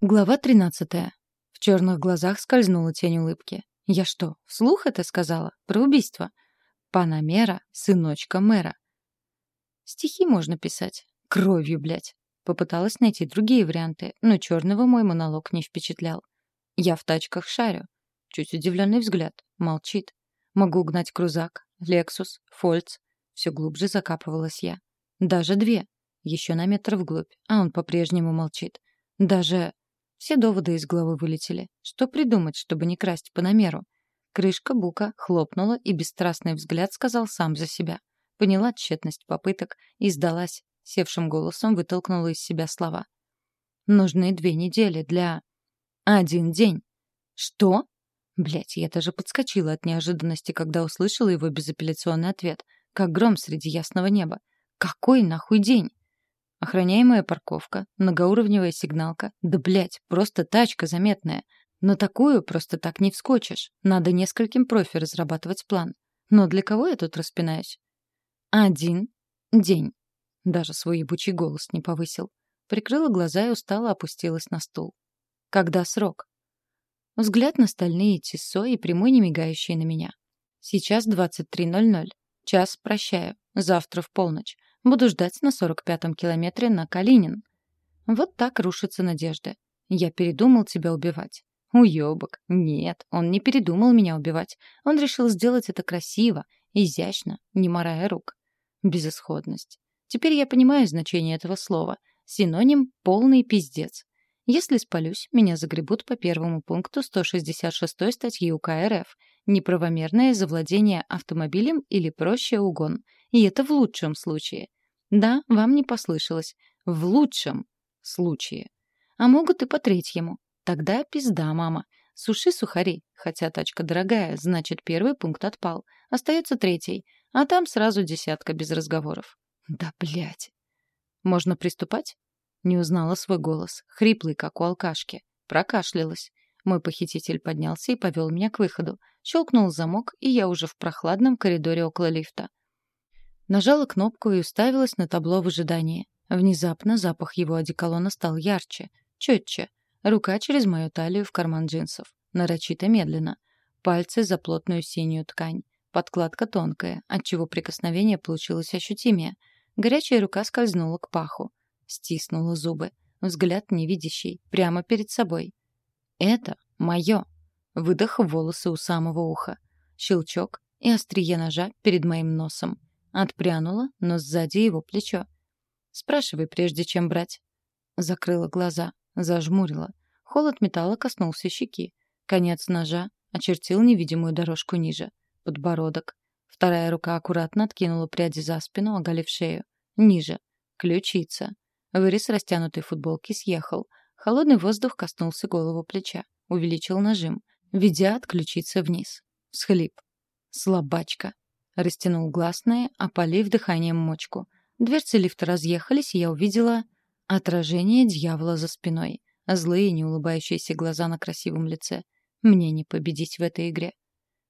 Глава 13. В черных глазах скользнула тень улыбки. Я что, вслух это сказала? Про убийство? Панамера, сыночка мэра. Стихи можно писать. Кровью, блядь. Попыталась найти другие варианты, но черного мой монолог не впечатлял. Я в тачках шарю. Чуть удивленный взгляд. Молчит. Могу угнать крузак, лексус, фольц. Все глубже закапывалась я. Даже две. Еще на метр вглубь, а он по-прежнему молчит. Даже все доводы из головы вылетели. Что придумать, чтобы не красть по намеру? Крышка бука хлопнула, и бесстрастный взгляд сказал сам за себя. Поняла тщетность попыток и сдалась. Севшим голосом вытолкнула из себя слова. «Нужны две недели для...» «Один день». «Что?» Блять, я даже подскочила от неожиданности, когда услышала его безапелляционный ответ. Как гром среди ясного неба. «Какой нахуй день?» Охраняемая парковка, многоуровневая сигналка. Да, блядь, просто тачка заметная. На такую просто так не вскочишь. Надо нескольким профи разрабатывать план. Но для кого я тут распинаюсь? Один день. Даже свой ебучий голос не повысил. Прикрыла глаза и устало опустилась на стул. Когда срок? Взгляд на стальные тисо и прямой не мигающий на меня. Сейчас 23.00. Час прощаю. Завтра в полночь. Буду ждать на 45-м километре на Калинин. Вот так рушатся надежды. Я передумал тебя убивать. Уёбок. Нет, он не передумал меня убивать. Он решил сделать это красиво, изящно, не морая рук. Безысходность. Теперь я понимаю значение этого слова. Синоним — полный пиздец. Если спалюсь, меня загребут по первому пункту 166 статьи УК РФ неправомерное завладение автомобилем или проще угон. И это в лучшем случае. Да, вам не послышалось. В лучшем случае. А могут и по третьему. Тогда пизда, мама. Суши сухари. Хотя тачка дорогая, значит, первый пункт отпал. Остается третий. А там сразу десятка без разговоров. Да, блядь. Можно приступать? Не узнала свой голос. Хриплый, как у алкашки. Прокашлялась. Мой похититель поднялся и повел меня к выходу. Щелкнул замок, и я уже в прохладном коридоре около лифта. Нажала кнопку и уставилась на табло в ожидании. Внезапно запах его одеколона стал ярче, четче. Рука через мою талию в карман джинсов. Нарочито медленно. Пальцы за плотную синюю ткань. Подкладка тонкая, отчего прикосновение получилось ощутимее. Горячая рука скользнула к паху. Стиснула зубы. Взгляд невидящий, прямо перед собой. «Это мое!» Выдох волосы у самого уха. Щелчок и острие ножа перед моим носом. Отпрянула, но сзади его плечо. «Спрашивай, прежде чем брать». Закрыла глаза, зажмурила. Холод металла коснулся щеки. Конец ножа очертил невидимую дорожку ниже. Подбородок. Вторая рука аккуратно откинула пряди за спину, оголив шею. Ниже. Ключица. Вырез растянутой футболки съехал. Холодный воздух коснулся голову плеча. Увеличил нажим, ведя от ключицы вниз. Схлип. Слабачка. Растянул гласные, опалив дыханием мочку. Дверцы лифта разъехались, и я увидела отражение дьявола за спиной. Злые, неулыбающиеся глаза на красивом лице. Мне не победить в этой игре.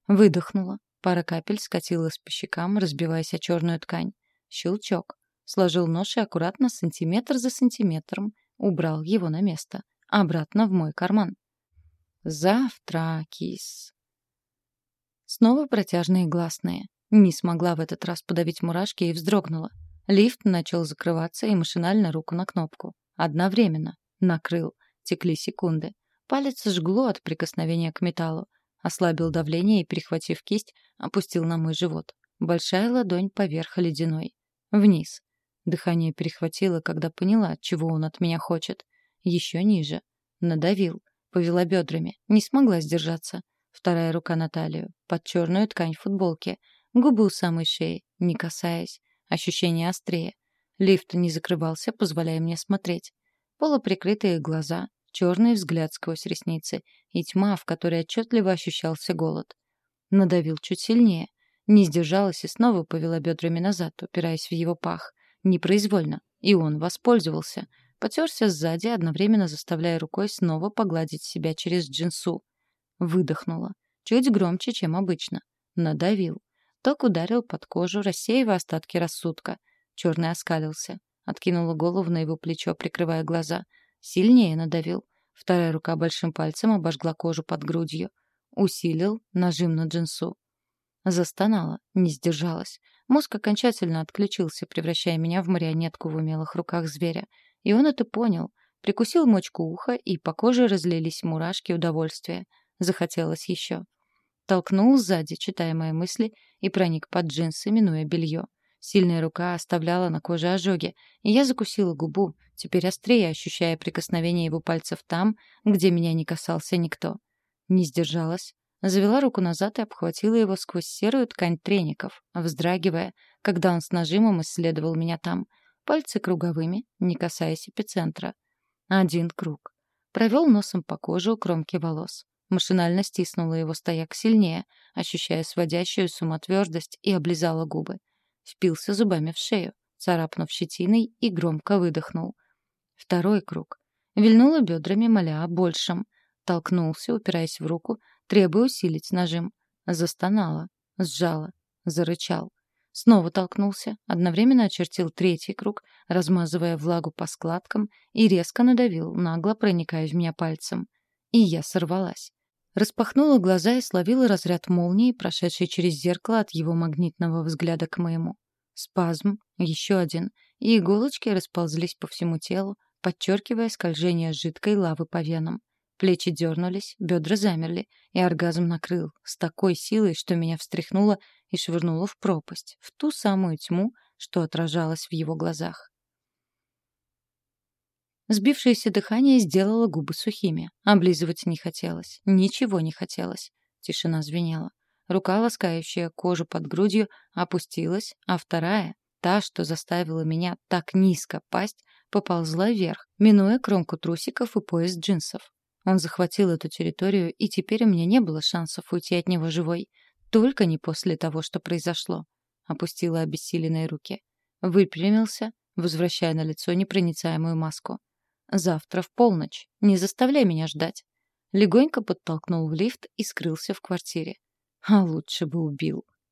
Выдохнула. Пара капель скатилась по щекам, разбиваясь о черную ткань. Щелчок. Сложил нож и аккуратно, сантиметр за сантиметром, убрал его на место. Обратно в мой карман. Завтра, кис. Снова протяжные гласные. Не смогла в этот раз подавить мурашки и вздрогнула. Лифт начал закрываться и машинально руку на кнопку. Одновременно. Накрыл. Текли секунды. Палец жгло от прикосновения к металлу. Ослабил давление и, перехватив кисть, опустил на мой живот. Большая ладонь поверх ледяной. Вниз. Дыхание перехватило, когда поняла, чего он от меня хочет. Еще ниже. Надавил. Повела бедрами. Не смогла сдержаться. Вторая рука на талию. Под черную ткань футболки. Губы у самой шеи, не касаясь. Ощущение острее. Лифт не закрывался, позволяя мне смотреть. Полуприкрытые глаза, черный взгляд сквозь ресницы и тьма, в которой отчетливо ощущался голод. Надавил чуть сильнее. Не сдержалась и снова повела бедрами назад, упираясь в его пах. Непроизвольно. И он воспользовался. Потерся сзади, одновременно заставляя рукой снова погладить себя через джинсу. Выдохнула. Чуть громче, чем обычно. Надавил. Ток ударил под кожу, рассеивая остатки рассудка. Черный оскалился. Откинула голову на его плечо, прикрывая глаза. Сильнее надавил. Вторая рука большим пальцем обожгла кожу под грудью. Усилил нажим на джинсу. Застонала, не сдержалась. Мозг окончательно отключился, превращая меня в марионетку в умелых руках зверя. И он это понял. Прикусил мочку уха, и по коже разлились мурашки удовольствия. Захотелось еще. Толкнул сзади, читая мои мысли, и проник под джинсы, минуя белье. Сильная рука оставляла на коже ожоги, и я закусила губу, теперь острее ощущая прикосновение его пальцев там, где меня не касался никто. Не сдержалась, завела руку назад и обхватила его сквозь серую ткань треников, вздрагивая, когда он с нажимом исследовал меня там. Пальцы круговыми, не касаясь эпицентра. Один круг. Провел носом по коже у кромки волос. Машинально стиснула его стояк сильнее, ощущая сводящую с ума твердость, и облизала губы. Впился зубами в шею, царапнув щетиной, и громко выдохнул. Второй круг. Вильнула бедрами, моля о большем. Толкнулся, упираясь в руку, требуя усилить нажим. Застонала, сжала, зарычал. Снова толкнулся, одновременно очертил третий круг, размазывая влагу по складкам, и резко надавил, нагло проникая в меня пальцем. И я сорвалась. Распахнула глаза и словила разряд молнии, прошедший через зеркало от его магнитного взгляда к моему. Спазм, еще один, и иголочки расползлись по всему телу, подчеркивая скольжение жидкой лавы по венам. Плечи дернулись, бедра замерли, и оргазм накрыл с такой силой, что меня встряхнуло и швырнуло в пропасть, в ту самую тьму, что отражалось в его глазах. Сбившееся дыхание сделало губы сухими. Облизывать не хотелось. Ничего не хотелось. Тишина звенела. Рука, ласкающая кожу под грудью, опустилась, а вторая, та, что заставила меня так низко пасть, поползла вверх, минуя кромку трусиков и пояс джинсов. Он захватил эту территорию, и теперь у меня не было шансов уйти от него живой. Только не после того, что произошло. Опустила обессиленные руки. Выпрямился, возвращая на лицо непроницаемую маску. Завтра в полночь. Не заставляй меня ждать. Легонько подтолкнул в лифт и скрылся в квартире. А лучше бы убил.